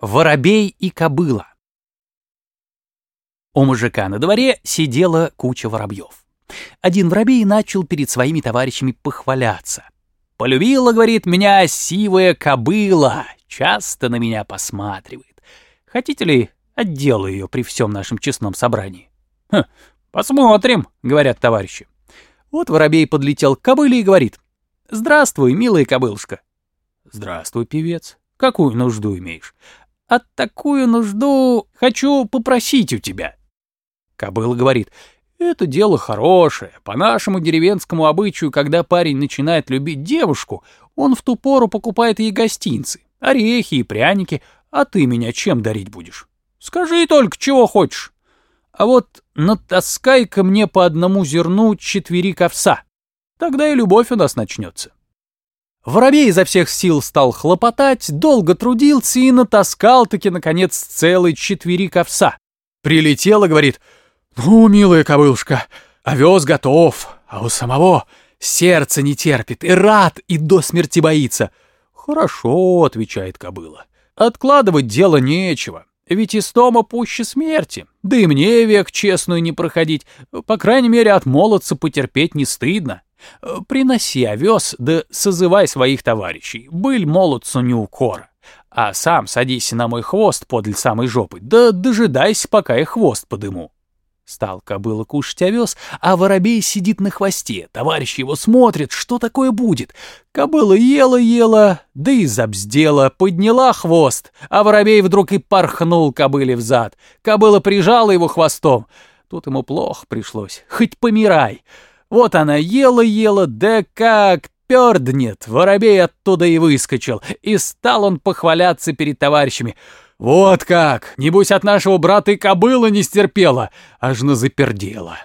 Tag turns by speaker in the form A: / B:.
A: Воробей и кобыла. У мужика на дворе сидела куча воробьев. Один воробей начал перед своими товарищами похваляться. «Полюбила, — говорит, — меня сивая кобыла, часто на меня посматривает. Хотите ли, отделаю ее при всем нашем честном собрании?» «Хм, посмотрим, — говорят товарищи. Вот воробей подлетел к кобыле и говорит, «Здравствуй, милая кобылушка». «Здравствуй, певец. Какую нужду имеешь?» А такую нужду хочу попросить у тебя. Кобыла говорит, это дело хорошее. По нашему деревенскому обычаю, когда парень начинает любить девушку, он в ту пору покупает ей гостинцы, орехи и пряники, а ты меня чем дарить будешь? Скажи только, чего хочешь. А вот натаскай ко мне по одному зерну четвери ковса. Тогда и любовь у нас начнется. Воробей изо всех сил стал хлопотать, долго трудился и натаскал-таки, наконец, целый четверик овса. Прилетел и говорит, «Ну, милая кобылушка, овес готов, а у самого сердце не терпит, и рад, и до смерти боится». «Хорошо», — отвечает кобыла, — «откладывать дело нечего, ведь истома пуще смерти, да и мне век честную не проходить, по крайней мере, от молодца потерпеть не стыдно». Приноси овес, да созывай своих товарищей, быль молодцу не укора. А сам садись на мой хвост подле самой жопы, да дожидайся, пока я хвост подыму. Стал кобыла кушать овес, а воробей сидит на хвосте. Товарищ его смотрит, что такое будет. Кобыла ела-ела, да и забздела, подняла хвост, а воробей вдруг и порхнул кобыле взад. Кобыла прижала его хвостом. Тут ему плохо пришлось, хоть помирай. Вот она ела-ела, да как перднет, воробей оттуда и выскочил, и стал он похваляться перед товарищами. Вот как! Небось от нашего брата и кобыла не стерпела, аж на запердела.